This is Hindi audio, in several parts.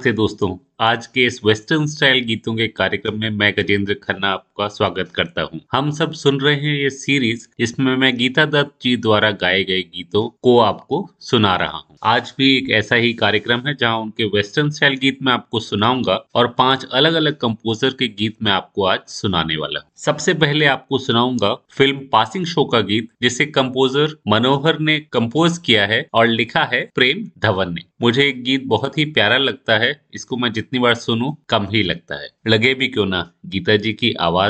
नमस्ते दोस्तों। आज के इस वेस्टर्न स्टाइल गीतों के कार्यक्रम में मैं गजेंद्र खन्ना आपका स्वागत करता हूँ। हम सब सुन रहे हैं ये सीरीज़ इसमें मैं गीता दत्त जी द्वारा गाए गए गीतों को आपको सुना रहा हूँ। आज भी एक ऐसा ही कार्यक्रम है जहाँ उनके वेस्टर्न स्टाइल गीत मैं आपको सुनाऊँगा और पाँच अलग अलग कंपोजर के गीत मैं आपको आज सुनाने वाला हूँ सबसे पहले आपको सुनाऊँगा फ़िल्म पासिंग शो का गीत, जिसे कंपोजर मनोहर ने कंपोज किया है और लिखा है प्रेम धवन ने मुझे एक गीत बहुत ही प्यारा लगता है, इसको मैं जितनी बार सुनूं, कम ही लगता है लगे भी क्यों ना, गीता जी की आवाज़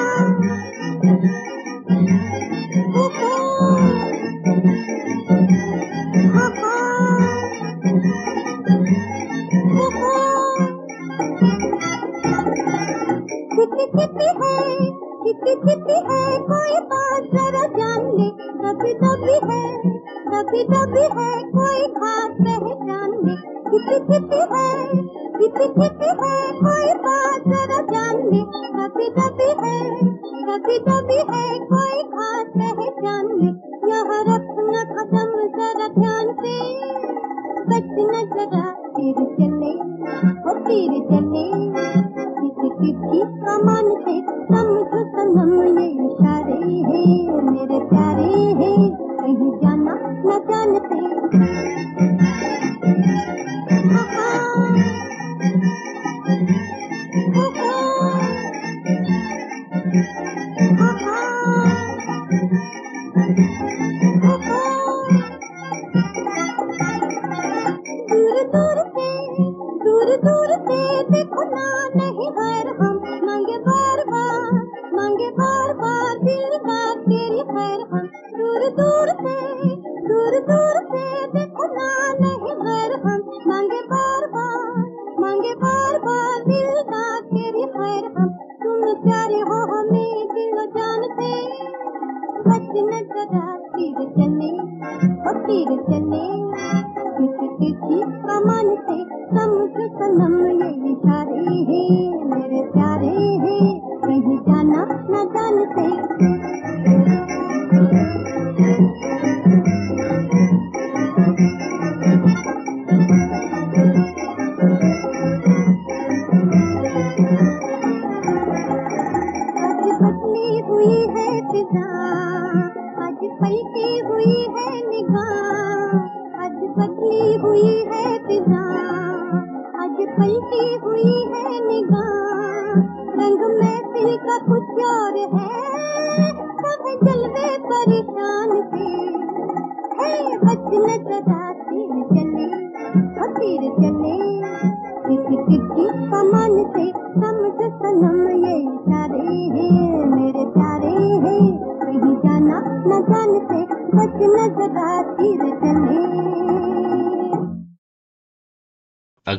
Música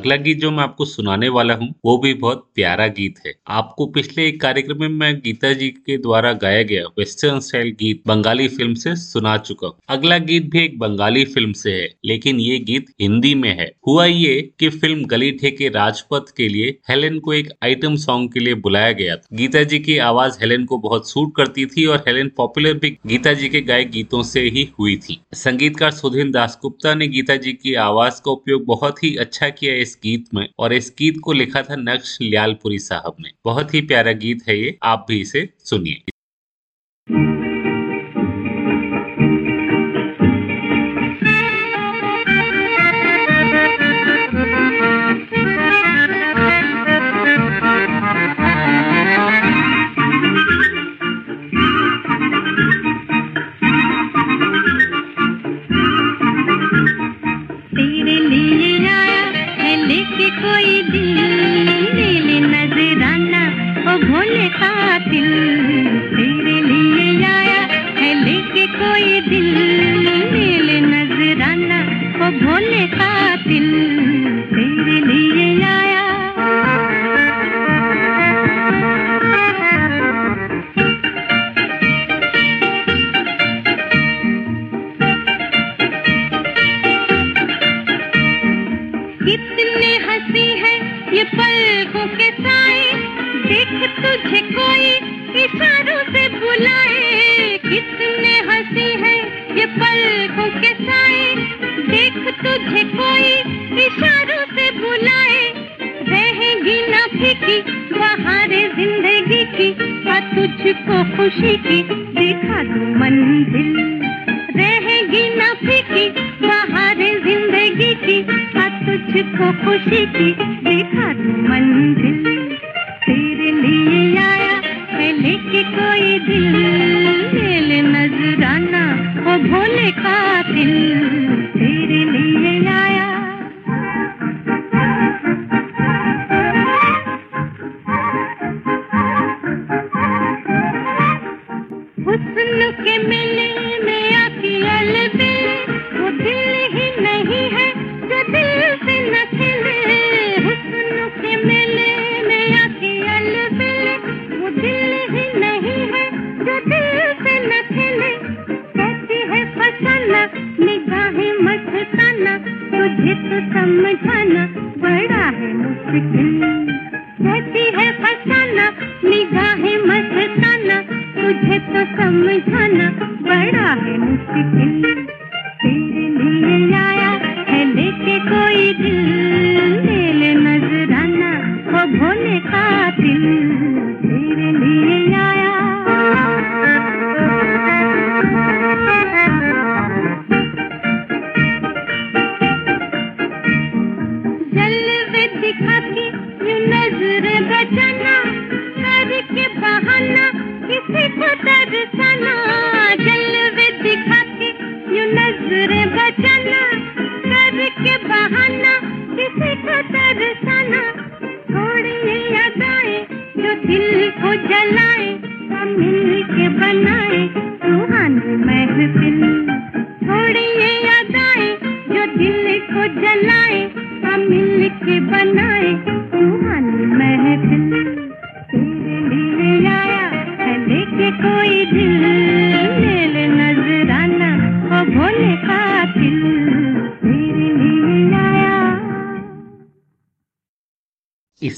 अगला गीत जो मैं आपको सुनाने वाला हूँ वो भी बहुत प्यारा गीत है। आपको पिछले एक कार्यक्रम में मैं गीता जी के द्वारा गाया गया वेस्टर्न स्टाइल गीत बंगाली फ़िल्म से सुना चुका हूँ। अगला गीत भी एक बंगाली फ़िल्म से है, लेकिन ये गीत हिंदी में है। हुआ ये कि फ़िल्म गली ठेके राजपथ के लिए हेलेन को एक आइटम सॉन्ग के लिए बुलाया गया था। गीता जी की आवाज़ हेलेन को बहुत सूट करती थी और हेलेन पॉपुलर भी गीता जी के गायक गीतों से ही हुई थी। संगीतकार सुधीन दासगुप्ता ने गीता जी की आवाज़ का उपयोग बहुत ही अच्छा किया इस गीत में और इस गीत को लिखा था नक्श लियालपुरी साहब ने बहुत ही प्यारा गीत है ये आप भी इसे सुनिए। था खुशी की दिखा दो मंजिल। रहेगी न फीकी बाहर ज़िंदगी की तुझको खुशी की You.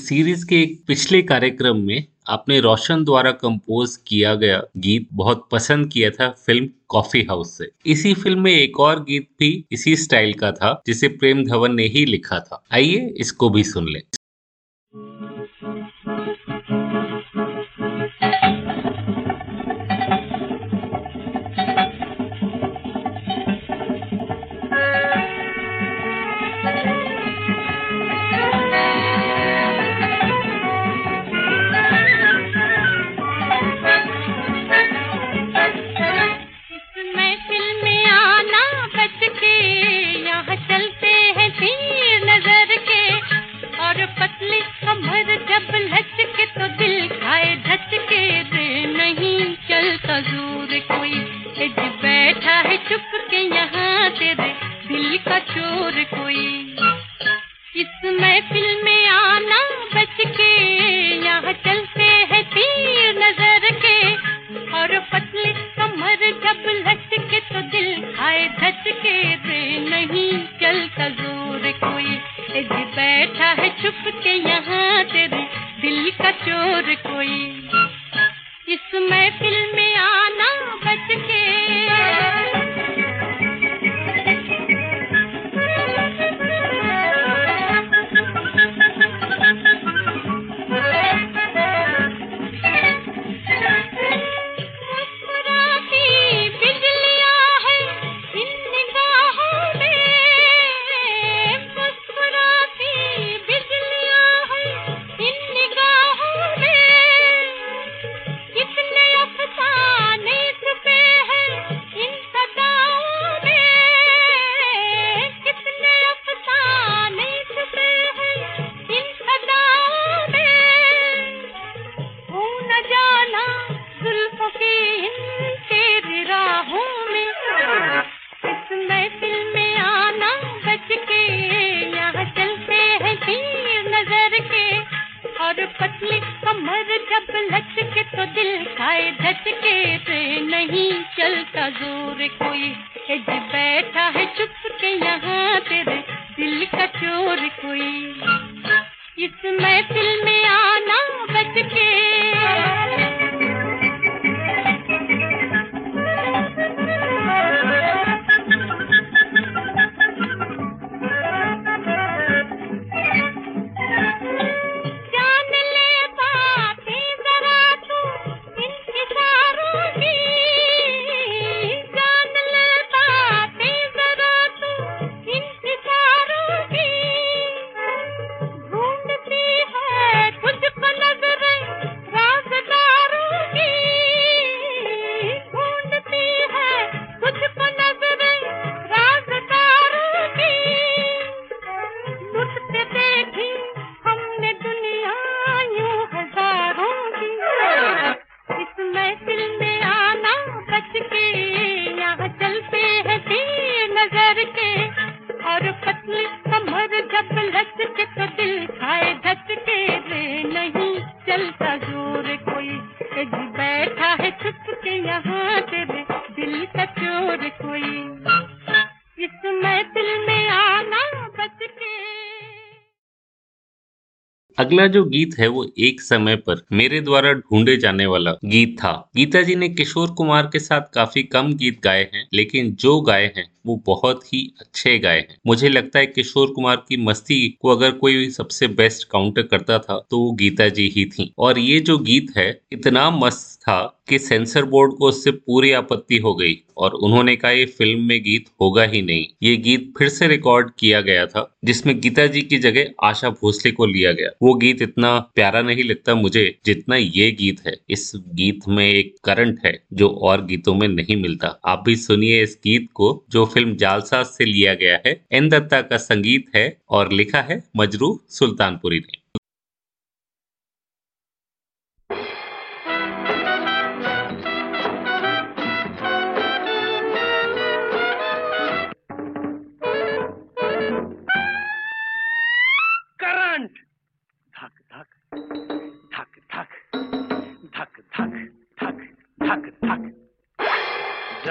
सीरीज़ के एक पिछले कार्यक्रम में आपने रोशन द्वारा कंपोज किया गया गीत बहुत पसंद किया था फ़िल्म कॉफ़ी हाउस से। इसी फ़िल्म में एक और गीत भी इसी स्टाइल का था, जिसे प्रेम धवन ने ही लिखा था। आइए इसको भी सुन लें। खेत नहीं चलता ज़ोर कोई। हिज बैठा है चुप के यहाँ तेरे दिल का चोर कोई। इस महफिल में आना बच के अगला जो गीत है वो एक समय पर मेरे द्वारा ढूंढे जाने वाला गीत था। गीता जी ने किशोर कुमार के साथ काफ़ी कम गीत गाए हैं, लेकिन जो गाए हैं, वो बहुत ही अच्छे गाए हैं। मुझे लगता है किशोर कुमार की मस्ती को अगर कोई सबसे बेस्ट काउंटर करता था तो वो गीता जी ही थी। और ये जो गीत है, इतना मस्त था कि सेंसर बोर्ड को उससे पूरी आपत्ति हो गई और उन्होंने कहा, ये फ़िल्म में गीत होगा ही नहीं। ये गीत फिर से रिकॉर्ड किया गया था, जिसमें गीता जी की जगह आशा भोसले को लिया गया। वो गीत इतना प्यारा नहीं लगता मुझे जितना ये गीत है। इस गीत में एक करंट है जो और गीतों में नहीं मिलता। आप भी सुनिए इस गीत को जो फ़िल्म जालसाज से लिया गया है। एन दत्ता का संगीत है और लिखा है मजरू सुल्तानपुरी ने।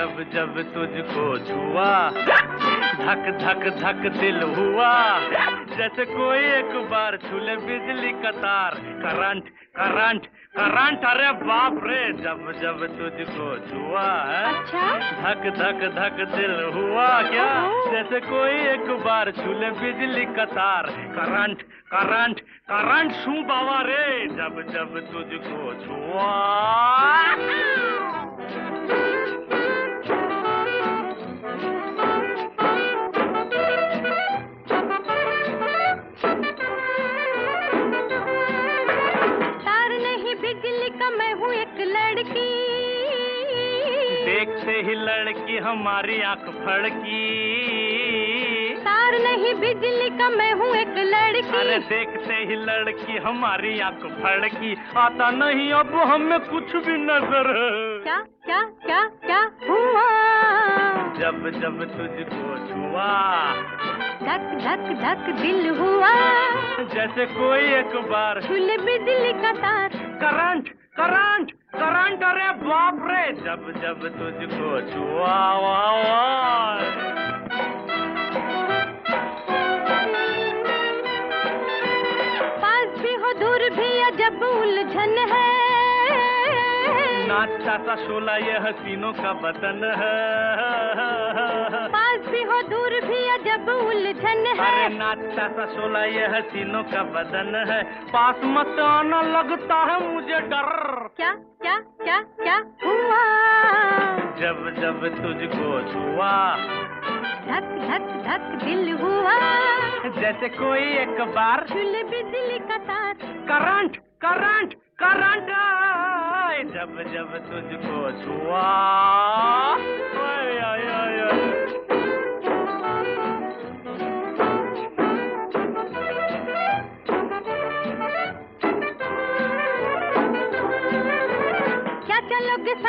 जब जब तुझको छुआ धक धक धक दिल हुआ। जैसे कोई एक बार छूले बिजली का तार। करंट करंट करंट अरे बाप रे जब जब तुझको छुआ है अच्छा? धक धक धक दिल हुआ क्या? जैसे कोई एक बार छूले बिजली का तार। करंट करंट करंट छू बाबा रे जब जब तुझको छुआ। ही लड़की हमारी आँख फड़की। तार नहीं बिजली का मैं हूँ एक लड़की। अरे देखते ही लड़की हमारी आँख फड़की। आता नहीं अब हमें कुछ भी नज़र। क्या क्या क्या क्या हुआ? जब जब तुझको छुआ। धक धक धक दिल हुआ। जैसे कोई एक बार। छुले बिजली का तार। Current current. करंट अरे बाप रे जब जब तुझको छुआ पास भी हो दूर भी जब उलझन है। नाचा सा शोला ये हसीनों का बदन है। पास भी हो दूर भी जब उलझन है। नाचा सा शोला ये हसीनों का बदन है। पास मत आना लगता है मुझे डर। क्या क्या क्या क्या हुआ? जब जब तुझको छुआ। धक धक धक दिल हुआ। जैसे कोई एक बार। झूले बिजली का तार। करंट करंट करंट जब जब तुझको छुआ।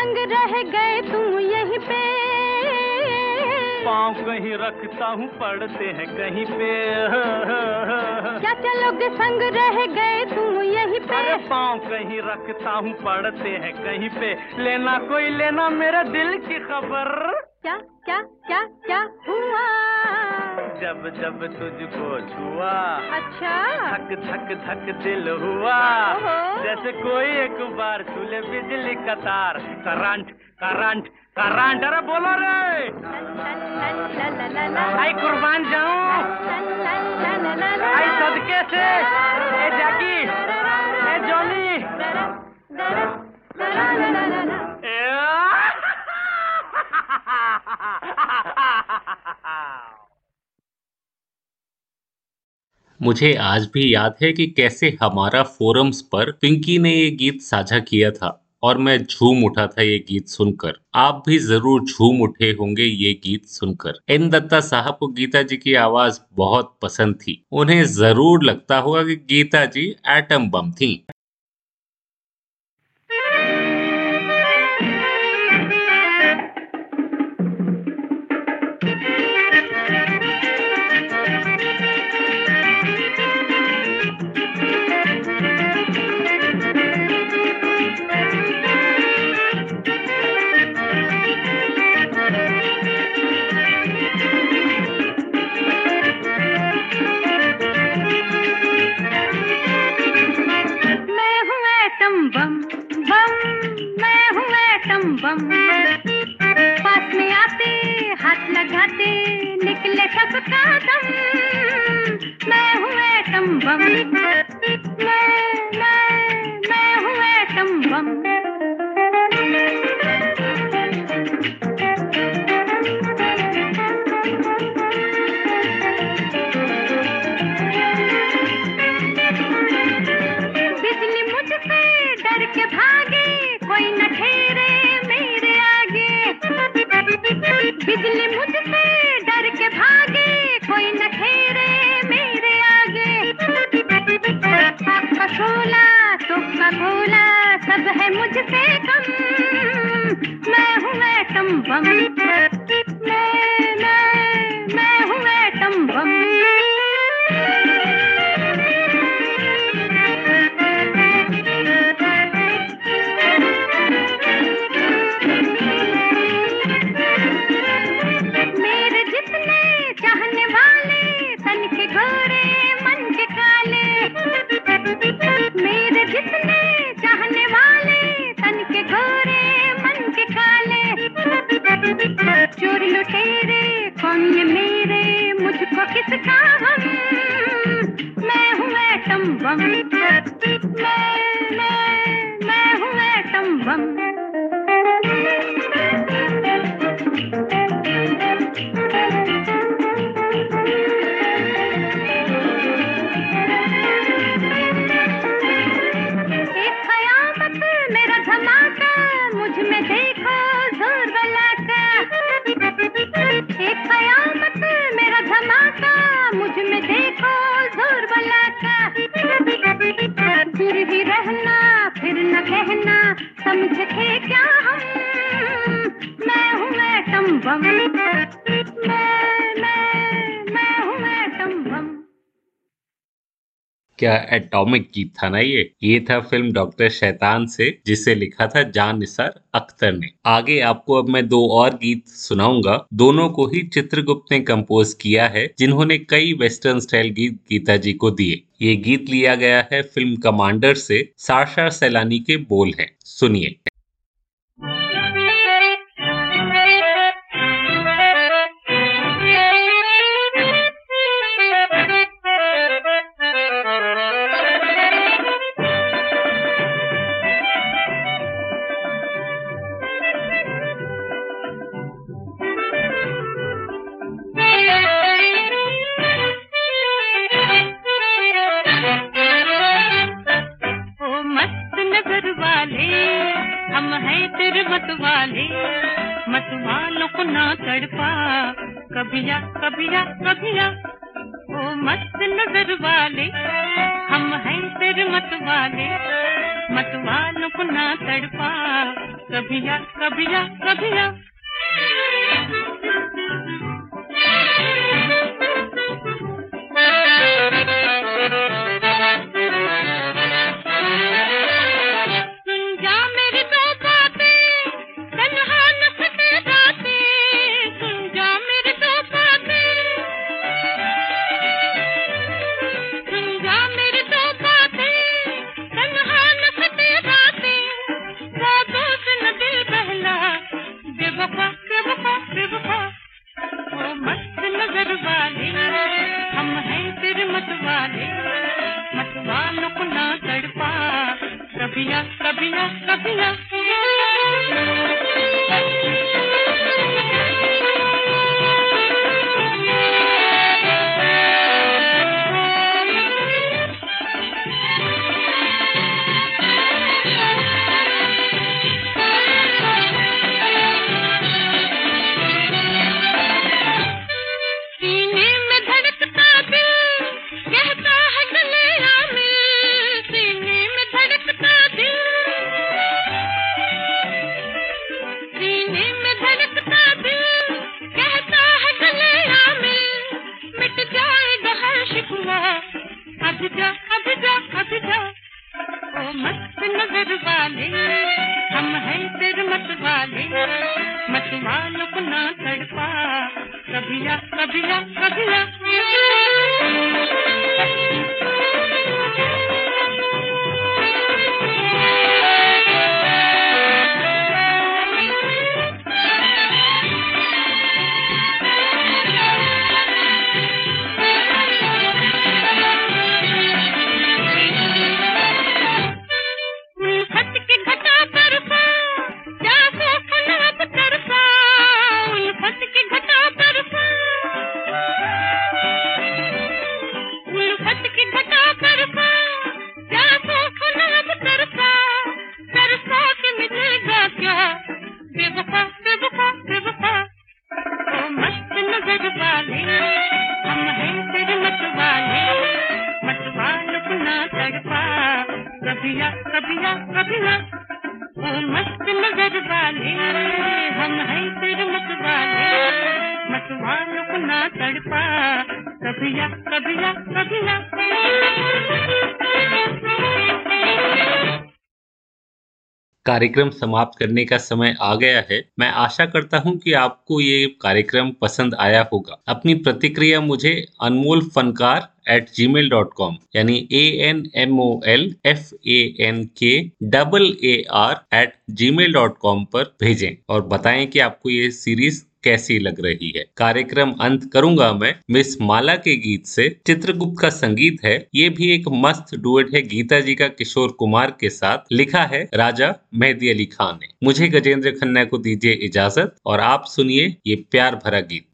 संग रह गए तुम यहीं पे। पाँव कहीं रखता हूँ पढ़ते हैं कहीं पे। क्या चलोगे संग रह गए तुम यहीं पे? अरे पाँव कहीं रखता हूँ पढ़ते हैं कहीं पे। लेना कोई लेना मेरे दिल की खबर। क्या क्या क्या क्या? जब जब तुझको छुआ। अच्छा। धक धक धक दिल हुआ। जैसे कोई एक बार छूले बिजली का तार। Current current current. अरे बोलो रे। आई कुर्बान जाऊँ। आई सदके से। ए जैकी ए जॉनी मुझे आज भी याद है कि कैसे हमारा फोरम्स पर पिंकी ने ये गीत साझा किया था और मैं झूम उठा था ये गीत सुनकर। आप भी ज़रूर झूम उठे होंगे ये गीत सुनकर। एन दत्ता साहब को गीता जी की आवाज़ बहुत पसंद थी। उन्हें ज़रूर लगता होगा कि गीता जी एटम बम थी। ना सब है मुझसे कम मैं हूँ एटम बम। एटम क्या एटॉमिक गीत था ना ये? ये था फ़िल्म डॉक्टर शैतान से, जिसे लिखा था जान निसार अख्तर ने। आगे आपको अब मैं दो और गीत सुनाऊँगा। दोनों को ही चित्रगुप्त ने कंपोज किया है, जिन्होंने कई वेस्टर्न स्टाइल गीत गीता जी को दिए। ये गीत लिया गया है फ़िल्म कमांडर से, साशा सैलानी के बोल है। सुनिए। कार्यक्रम समाप्त करने का समय आ गया है। मैं आशा करता हूँ कि आपको ये कार्यक्रम पसंद आया होगा। अपनी प्रतिक्रिया मुझे Anmol Fankaar at Gmail dot com यानी A N M O L F A N K double A R at Gmail dot com पर भेजें और बताएँ कि आपको ये सीरीज़ कैसी लग रही है? कार्यक्रम अंत करूँगा मैं। मिस माला के गीत से चित्रगुप्त का संगीत है। ये भी एक मस्त डुएट है। गीता जी का किशोर कुमार के साथ लिखा है राजा मेहदी अली खान ने। मुझे गजेंद्र खन्ना को दीजिए इजाज़त और आप सुनिए ये प्यार भरा गीत।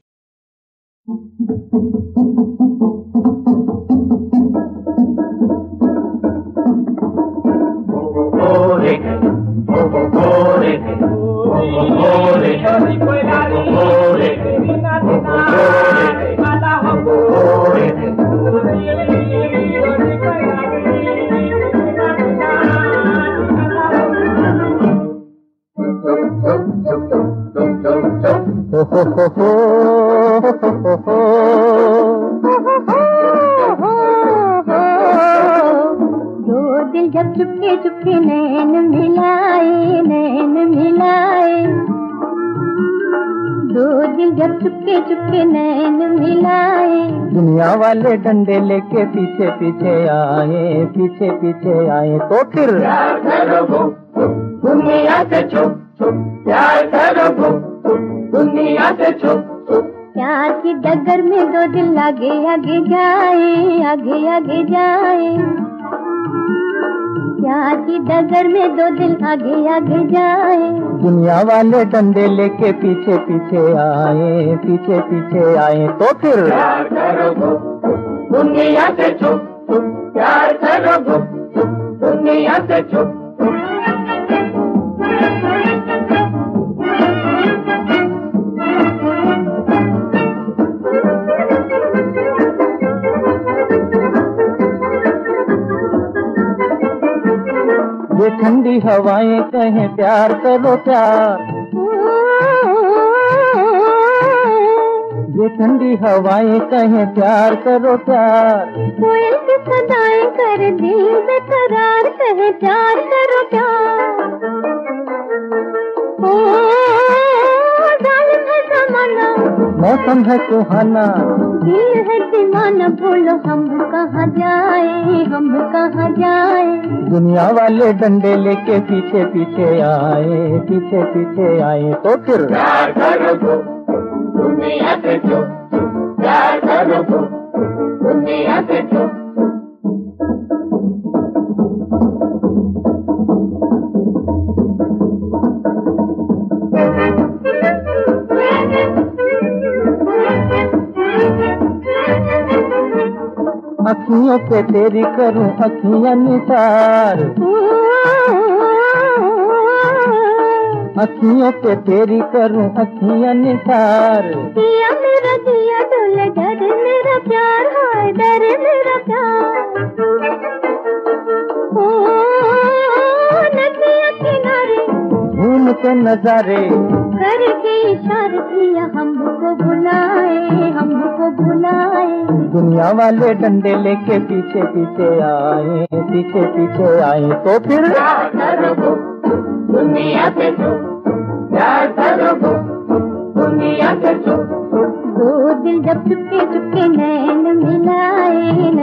ho ho ho ho ho ho ho जब चुपके चुपके नैन मिलाए नैन मिलाए। दो दिल जब चुपके चुपके नैन मिलाए। दुनिया वाले डंडे लेके पीछे पीछे आए पीछे पीछे आए। तो फिर दुनिया से छुप छुप। प्यार करो दुनिया से छुप। प्यार की डगर में दो दिल आगे आगे जाए आगे आगे जाए। प्यार की डगर में दो दिल आगे आगे जाए। दुनिया वाले डंडे लेके पीछे पीछे आए पीछे पीछे आए। तो फिर दुनिया से छुप प्यार करो दुनिया से छुप। हवाएँ कहें प्यार करो प्यार। ये ठंडी हवाएँ कहें प्यार करो प्यार। कोयल की सदाएँ कर दिल बेकरार कहे प्यार करो प्यार। ओ जालिम है जमाना। मौसम है सुहाना। दिल दीवाना बोलो हम कहाँ जाए हम कहाँ जाए? दुनिया वाले डंडे लेके पीछे पीछे आए पीछे पीछे आए तो फिर अखियों पे तेरी करूँ अखियाँ निसार। अखियों पे तेरी करूँ अखियाँ निसार। दिया मेरा दिया डोले डर, मेरा प्यार, हाय डर, मेरा प्यार। के नजारे। करके इशार किया हमको बुलाए हमको बुलाए। दुनिया वाले डंडे लेके पीछे पीछे आए पीछे पीछे आए। तो फिर दो दिल जब चुपके चुपके नैन मिलाए नैन मिलाए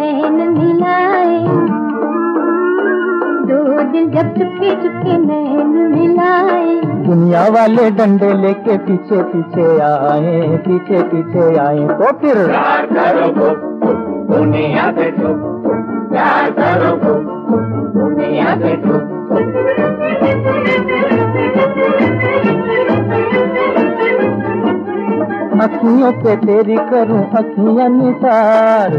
दिल जब चुपके चुपके नैन मिलाए। दुनिया वाले डंडे लेके पीछे पीछे आए पीछे पीछे आए। तो फिर अखियों पे तेरी करूँ अखियाँ निसार।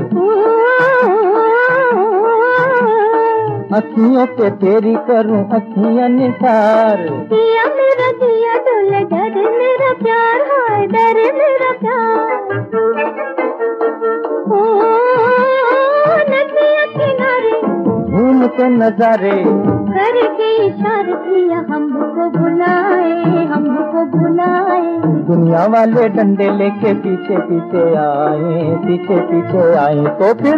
अखियों पे तेरी करूँ अखियाँ निसार दिया मेरा दिया डोले डर मेरा प्यार हाय डर मेरा प्यार। ओ नदिया किनारे घूम के नजारे। करके इशार किया हमको बुलाए हमको बुलाए। दुनिया वाले डंडे लेके पीछे पीछे आए पीछे पीछे आए। तो फिर